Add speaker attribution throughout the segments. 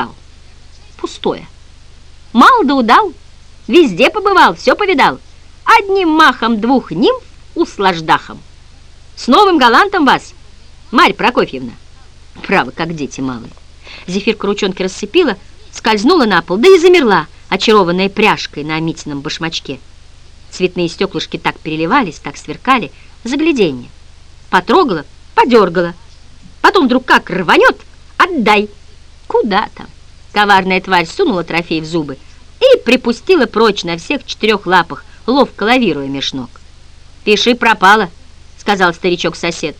Speaker 1: бокал. Пустое. Мал да удал, везде побывал, все повидал. Одним махом двух нимф услаждахом. С новым галантом вас, Марь Прокофьевна. Право, как дети малые. Зефирка ручонки рассыпила, скользнула на пол, да и замерла, очарованная пряжкой на Митином башмачке. Цветные стеклышки так переливались, так сверкали. Загляденье. Потрогала, подергала. Потом вдруг как рванет, отдай. Куда там? Коварная тварь сунула трофей в зубы и припустила прочь на всех четырех лапах, ловко лавируя меж ног. «Пиши, пропала», — сказал старичок-сосед.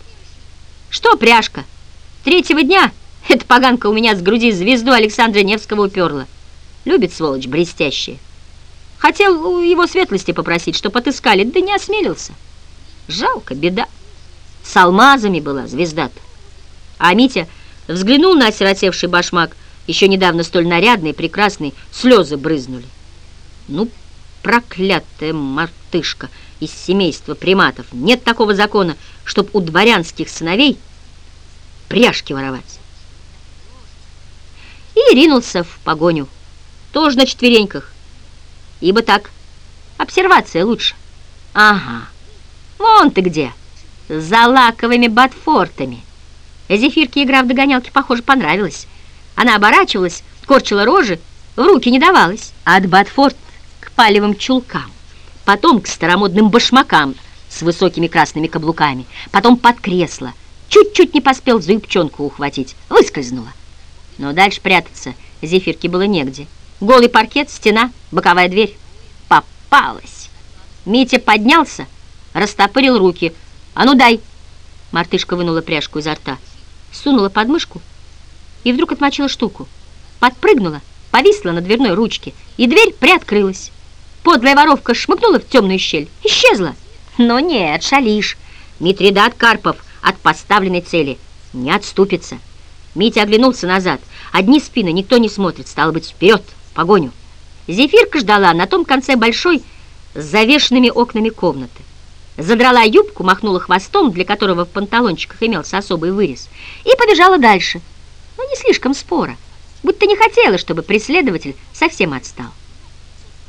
Speaker 1: «Что, пряжка? Третьего дня эта поганка у меня с груди звезду Александра Невского уперла. Любит, сволочь, блестящая. Хотел у его светлости попросить, чтоб отыскали, да не осмелился. Жалко, беда. С алмазами была звезда-то. А Митя взглянул на осиротевший башмак, еще недавно столь нарядный, прекрасный, слезы брызнули. Ну, проклятая мартышка из семейства приматов. Нет такого закона, чтоб у дворянских сыновей пряжки воровать. И ринулся в погоню, тоже на четвереньках, ибо так обсервация лучше. Ага, вон ты где, за лаковыми ботфортами. Зефирке игра в догонялки, похоже, понравилась. Она оборачивалась, корчила рожи, в руки не давалась. От ботфорт к палевым чулкам, потом к старомодным башмакам с высокими красными каблуками, потом под кресло. Чуть-чуть не поспел за юбчонку ухватить, выскользнула. Но дальше прятаться Зефирке было негде. Голый паркет, стена, боковая дверь. Попалась. Митя поднялся, растопырил руки. «А ну дай!» Мартышка вынула пряжку изо рта, сунула под мышку и вдруг отмочила штуку. Подпрыгнула, повисла на дверной ручке, и дверь приоткрылась. Подлая воровка шмыгнула в темную щель, исчезла. Но нет, шалишь. Митридат Карпов от поставленной цели не отступится. Митя оглянулся назад. Одни спины никто не смотрит, стало быть, вперед, в погоню. Зефирка ждала на том конце большой с завешенными окнами комнаты. Задрала юбку, махнула хвостом, для которого в панталончиках имелся особый вырез, и побежала дальше, но не слишком споро, будто не хотела, чтобы преследователь совсем отстал.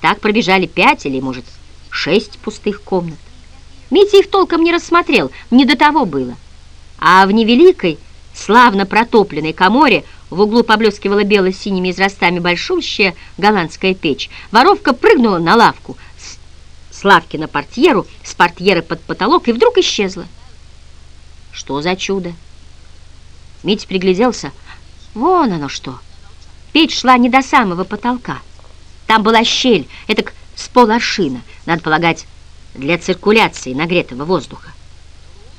Speaker 1: Так пробежали пять или, может, шесть пустых комнат. Митя их толком не рассмотрел, не до того было. А в невеликой, славно протопленной коморе в углу поблескивала бело-синими израстами большущая голландская печь. Воровка прыгнула на лавку, с лавки на портьеру, с портьеры под потолок и вдруг исчезла. Что за чудо? Митя пригляделся. Вон оно что. Печь шла не до самого потолка. Там была щель, это с поларшина, надо полагать, для циркуляции нагретого воздуха.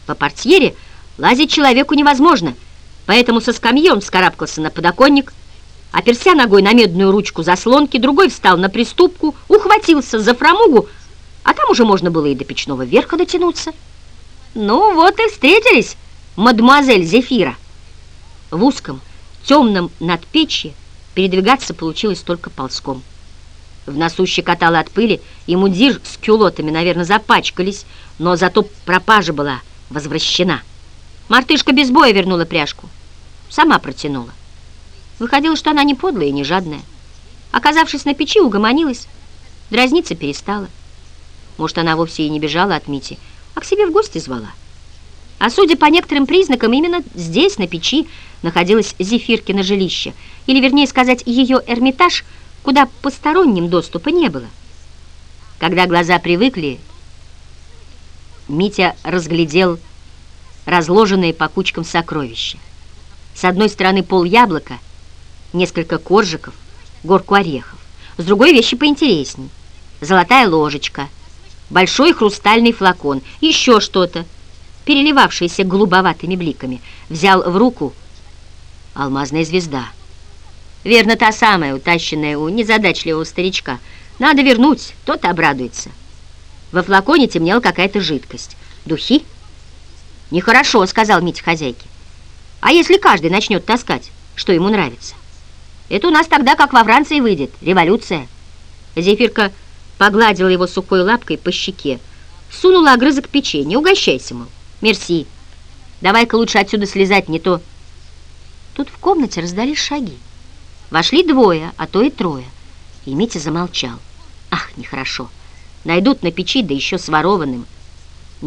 Speaker 1: По портьере лазить человеку невозможно, поэтому со скамьем вскарабкался на подоконник, оперся ногой на медную ручку заслонки, другой встал на приступку, ухватился за фрамугу, а там уже можно было и до печного верха дотянуться. Ну вот и встретились, мадемуазель Зефира. В узком, темном надпечье передвигаться получилось только ползком. В носу щекотало от пыли, и мундир с кюлотами, наверное, запачкались, но зато пропажа была возвращена. Мартышка без боя вернула пряжку. Сама протянула. Выходило, что она не подлая и не жадная. Оказавшись на печи, угомонилась. Дразниться перестала. Может, она вовсе и не бежала от Мити, а к себе в гости звала. А судя по некоторым признакам, именно здесь, на печи, находилось Зефиркино жилище, или, вернее сказать, ее эрмитаж – куда посторонним доступа не было. Когда глаза привыкли, Митя разглядел разложенные по кучкам сокровища. С одной стороны пол яблока, несколько коржиков, горку орехов. С другой вещи поинтересней. Золотая ложечка, большой хрустальный флакон, еще что-то, переливавшееся голубоватыми бликами. Взял в руку алмазная звезда — Верно, та самая, утащенная у незадачливого старичка. Надо вернуть, тот обрадуется. Во флаконе темнела какая-то жидкость. Духи? Нехорошо, сказал Митя хозяйке. А если каждый начнет таскать, что ему нравится? Это у нас тогда, как во Франции, выйдет. Революция. Зефирка погладила его сухой лапкой по щеке. Сунула огрызок печенья. Угощайся, мол. Мерси. Давай-ка лучше отсюда слезать, не то... Тут в комнате раздались шаги. Вошли двое, а то и трое. И Митя замолчал. Ах, нехорошо. Найдут на печи, да еще с ворованным.